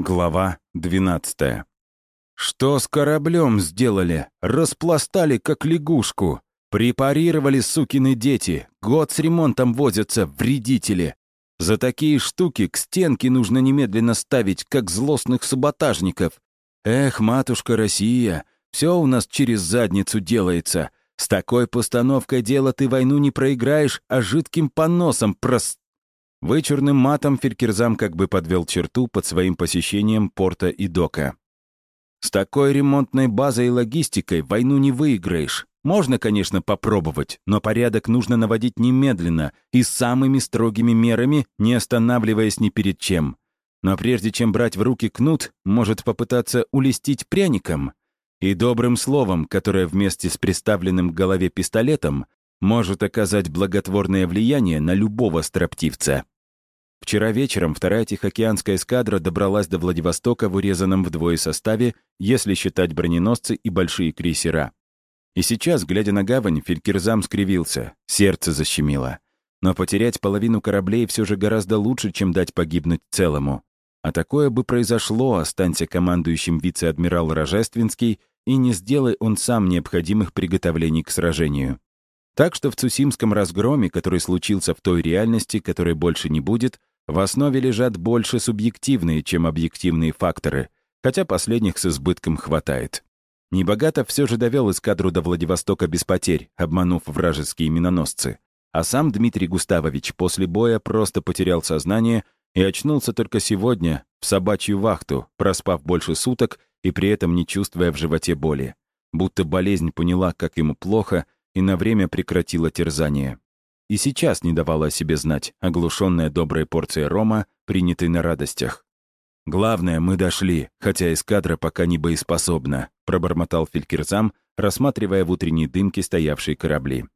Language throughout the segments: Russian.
Глава 12. Что с кораблем сделали? Распластали, как лягушку. Препарировали сукины дети. Год с ремонтом возятся, вредители. За такие штуки к стенке нужно немедленно ставить, как злостных саботажников. Эх, матушка Россия, все у нас через задницу делается. С такой постановкой дела ты войну не проиграешь, а жидким поносом прос... Вычурным матом Феркерзам как бы подвел черту под своим посещением порта и дока. «С такой ремонтной базой и логистикой войну не выиграешь. Можно, конечно, попробовать, но порядок нужно наводить немедленно и самыми строгими мерами, не останавливаясь ни перед чем. Но прежде чем брать в руки кнут, может попытаться улестить пряником и добрым словом, которое вместе с приставленным к голове пистолетом может оказать благотворное влияние на любого строптивца. Вчера вечером вторая Тихоокеанская эскадра добралась до Владивостока в урезанном вдвое составе, если считать броненосцы и большие крейсера. И сейчас, глядя на гавань, Фелькерзам скривился, сердце защемило. Но потерять половину кораблей все же гораздо лучше, чем дать погибнуть целому. А такое бы произошло, останься командующим вице-адмирал Рожественский, и не сделай он сам необходимых приготовлений к сражению. Так что в Цусимском разгроме, который случился в той реальности, которой больше не будет, в основе лежат больше субъективные, чем объективные факторы, хотя последних с избытком хватает. Небогатов все же довел эскадру до Владивостока без потерь, обманув вражеские миноносцы. А сам Дмитрий Густавович после боя просто потерял сознание и очнулся только сегодня, в собачью вахту, проспав больше суток и при этом не чувствуя в животе боли. Будто болезнь поняла, как ему плохо — и на время прекратила терзание. И сейчас не давала о себе знать, оглушенная доброй порцией рома, принятой на радостях. «Главное, мы дошли, хотя эскадра пока не боеспособна», пробормотал Фелькерзам, рассматривая в утренней дымке стоявшие корабли.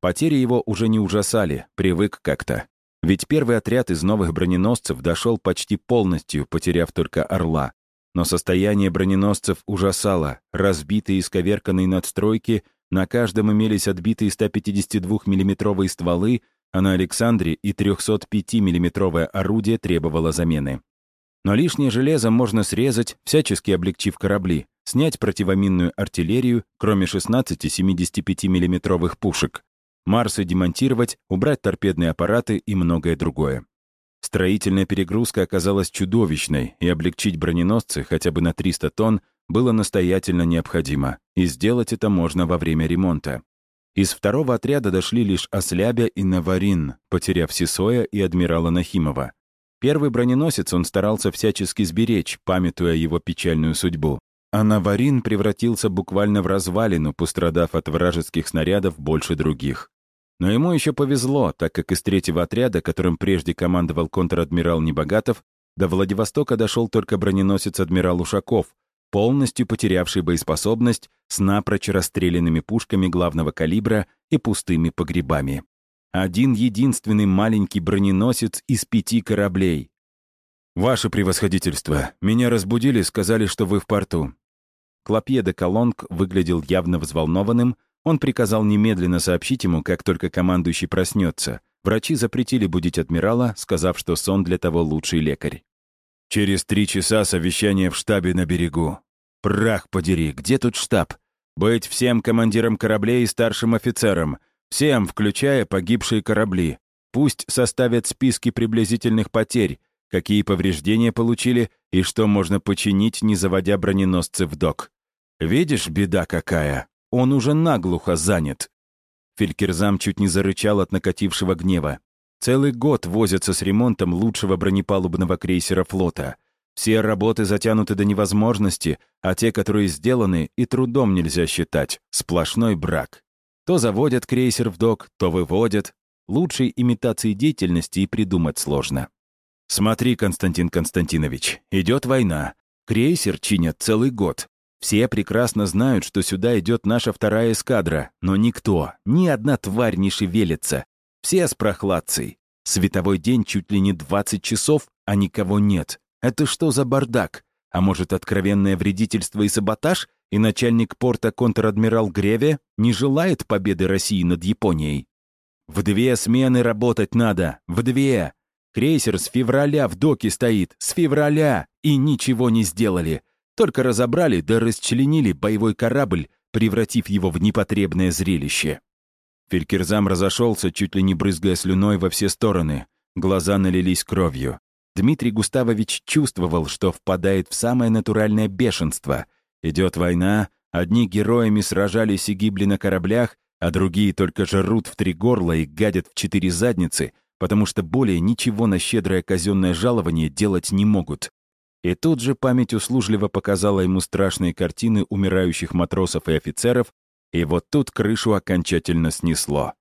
Потери его уже не ужасали, привык как-то. Ведь первый отряд из новых броненосцев дошел почти полностью, потеряв только «Орла». Но состояние броненосцев ужасало, разбитые и сковерканные надстройки на каждом имелись отбитые 152 миллиметровые стволы, а на Александре и 305 миллиметровое орудие требовало замены. Но лишнее железо можно срезать, всячески облегчив корабли, снять противоминную артиллерию, кроме 16 75 миллиметровых пушек, Марсы демонтировать, убрать торпедные аппараты и многое другое. Строительная перегрузка оказалась чудовищной, и облегчить броненосцы хотя бы на 300 тонн было настоятельно необходимо, и сделать это можно во время ремонта. Из второго отряда дошли лишь Ослябя и Наварин, потеряв Сисоя и адмирала Нахимова. Первый броненосец он старался всячески сберечь, памятуя его печальную судьбу. А Наварин превратился буквально в развалину, пострадав от вражеских снарядов больше других. Но ему еще повезло, так как из третьего отряда, которым прежде командовал контр-адмирал Небогатов, до Владивостока дошел только броненосец адмирал Ушаков, полностью потерявший боеспособность с напрочь расстрелянными пушками главного калибра и пустыми погребами. Один единственный маленький броненосец из пяти кораблей. «Ваше превосходительство, меня разбудили, сказали, что вы в порту». Клопье де Колонг выглядел явно взволнованным, он приказал немедленно сообщить ему, как только командующий проснется. Врачи запретили будить адмирала, сказав, что сон для того лучший лекарь. Через три часа совещание в штабе на берегу. Прах подери, где тут штаб? Быть всем командирам кораблей и старшим офицерам. Всем, включая погибшие корабли. Пусть составят списки приблизительных потерь, какие повреждения получили и что можно починить, не заводя броненосцы в док. Видишь, беда какая? Он уже наглухо занят. Фелькерзам чуть не зарычал от накатившего гнева. Целый год возятся с ремонтом лучшего бронепалубного крейсера флота. Все работы затянуты до невозможности, а те, которые сделаны, и трудом нельзя считать. Сплошной брак. То заводят крейсер в док, то выводят. Лучшей имитации деятельности и придумать сложно. Смотри, Константин Константинович, идет война. Крейсер чинят целый год. Все прекрасно знают, что сюда идет наша вторая эскадра, но никто, ни одна тварь не шевелится. Все с прохладцей. Световой день чуть ли не 20 часов, а никого нет. Это что за бардак? А может, откровенное вредительство и саботаж? И начальник порта контр-адмирал Греве не желает победы России над Японией? В две смены работать надо, в две. Крейсер с февраля в доке стоит, с февраля, и ничего не сделали. Только разобрали да расчленили боевой корабль, превратив его в непотребное зрелище. Фелькерзам разошелся, чуть ли не брызгая слюной во все стороны. Глаза налились кровью. Дмитрий Густавович чувствовал, что впадает в самое натуральное бешенство. Идет война, одни героями сражались и гибли на кораблях, а другие только жрут в три горла и гадят в четыре задницы, потому что более ничего на щедрое казенное жалование делать не могут. И тут же память услужливо показала ему страшные картины умирающих матросов и офицеров, и вот тут крышу окончательно снесло.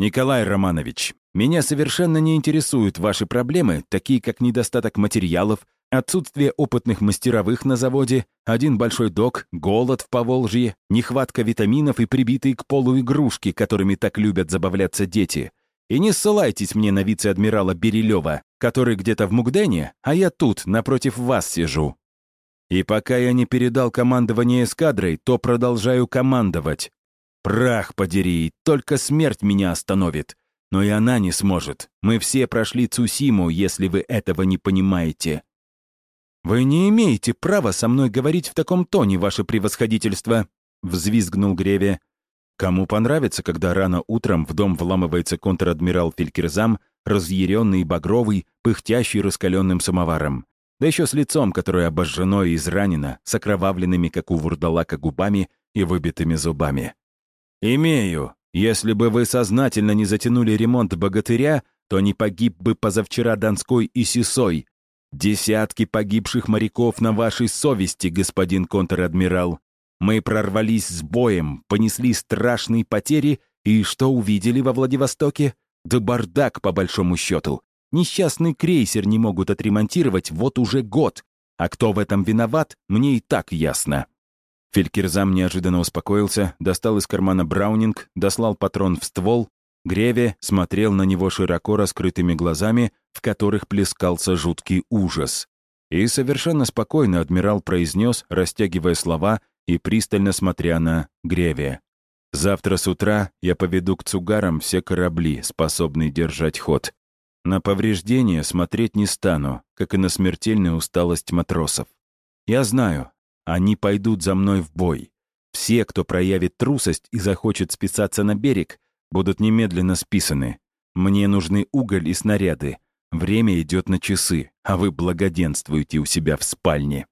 «Николай Романович, меня совершенно не интересуют ваши проблемы, такие как недостаток материалов, отсутствие опытных мастеровых на заводе, один большой док, голод в Поволжье, нехватка витаминов и прибитые к полу игрушки, которыми так любят забавляться дети. И не ссылайтесь мне на вице-адмирала Берилева, который где-то в Мугдене, а я тут, напротив вас сижу. И пока я не передал командование эскадрой, то продолжаю командовать. Прах подери, только смерть меня остановит. Но и она не сможет. Мы все прошли Цусиму, если вы этого не понимаете. «Вы не имеете права со мной говорить в таком тоне, ваше превосходительство», — взвизгнул Греве. Кому понравится, когда рано утром в дом вламывается контр-адмирал Фелькерзам, разъяренный багровый, пыхтящий раскаленным самоваром. Да еще с лицом, которое обожжено и изранено, с окровавленными, как у вурдалака, губами и выбитыми зубами. «Имею. Если бы вы сознательно не затянули ремонт богатыря, то не погиб бы позавчера Донской и Сисой. Десятки погибших моряков на вашей совести, господин контр-адмирал. Мы прорвались с боем, понесли страшные потери, и что увидели во Владивостоке? Да бардак, по большому счету. Несчастный крейсер не могут отремонтировать вот уже год. А кто в этом виноват, мне и так ясно. Фелькерзам неожиданно успокоился, достал из кармана браунинг, дослал патрон в ствол. Греве смотрел на него широко раскрытыми глазами, в которых плескался жуткий ужас. И совершенно спокойно адмирал произнес, растягивая слова и пристально смотря на Греве. «Завтра с утра я поведу к цугарам все корабли, способные держать ход. На повреждения смотреть не стану, как и на смертельную усталость матросов. Я знаю, они пойдут за мной в бой. Все, кто проявит трусость и захочет списаться на берег, будут немедленно списаны. Мне нужны уголь и снаряды. Время идет на часы, а вы благоденствуете у себя в спальне».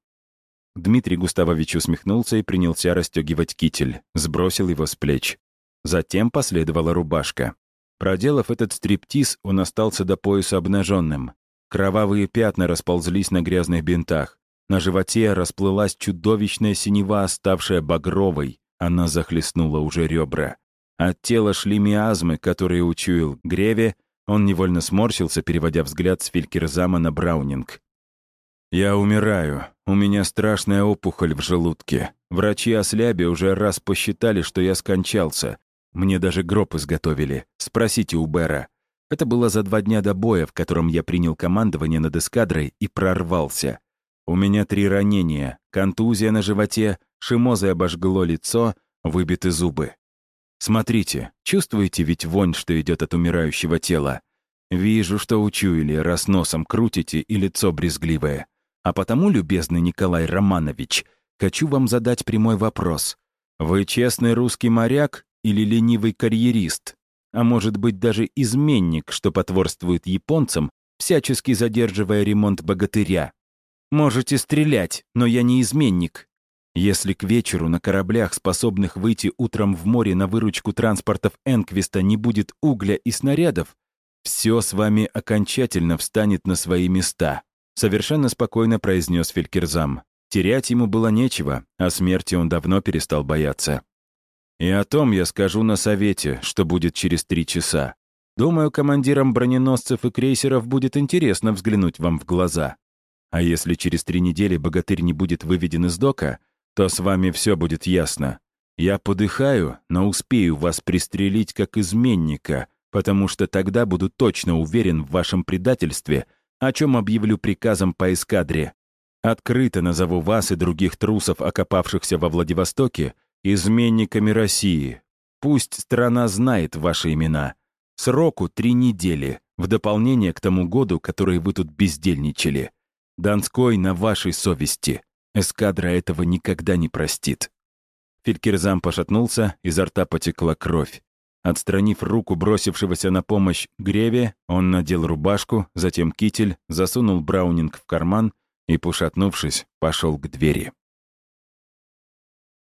Дмитрий Густавович усмехнулся и принялся расстегивать китель, сбросил его с плеч. Затем последовала рубашка. Проделав этот стриптиз, он остался до пояса обнаженным. Кровавые пятна расползлись на грязных бинтах. На животе расплылась чудовищная синева, ставшая багровой. Она захлестнула уже ребра. От тела шли миазмы, которые учуял Греве. Он невольно сморщился, переводя взгляд с Фелькерзама на Браунинг. «Я умираю. У меня страшная опухоль в желудке. Врачи Осляби уже раз посчитали, что я скончался. Мне даже гроб изготовили. Спросите у Бера. Это было за два дня до боя, в котором я принял командование над эскадрой и прорвался. У меня три ранения, контузия на животе, шимозой обожгло лицо, выбиты зубы. Смотрите, чувствуете ведь вонь, что идет от умирающего тела? Вижу, что учуяли, раз носом крутите и лицо брезгливое. А потому, любезный Николай Романович, хочу вам задать прямой вопрос. Вы честный русский моряк или ленивый карьерист, а может быть даже изменник, что потворствует японцам, всячески задерживая ремонт богатыря. Можете стрелять, но я не изменник. Если к вечеру на кораблях, способных выйти утром в море на выручку транспортов Энквиста, не будет угля и снарядов, все с вами окончательно встанет на свои места», совершенно спокойно произнес Фелькерзам. Терять ему было нечего, а смерти он давно перестал бояться. И о том я скажу на совете, что будет через три часа. Думаю, командирам броненосцев и крейсеров будет интересно взглянуть вам в глаза. А если через три недели богатырь не будет выведен из дока, то с вами все будет ясно. Я подыхаю, но успею вас пристрелить как изменника, потому что тогда буду точно уверен в вашем предательстве, о чем объявлю приказом по эскадре. Открыто назову вас и других трусов, окопавшихся во Владивостоке, изменниками России. Пусть страна знает ваши имена. Сроку три недели. в дополнение к тому году, который вы тут бездельничали. Донской на вашей совести. Эскадра этого никогда не простит». Фелькерзам пошатнулся, изо рта потекла кровь. Отстранив руку бросившегося на помощь Греве, он надел рубашку, затем китель, засунул Браунинг в карман и, пошатнувшись, пошел к двери.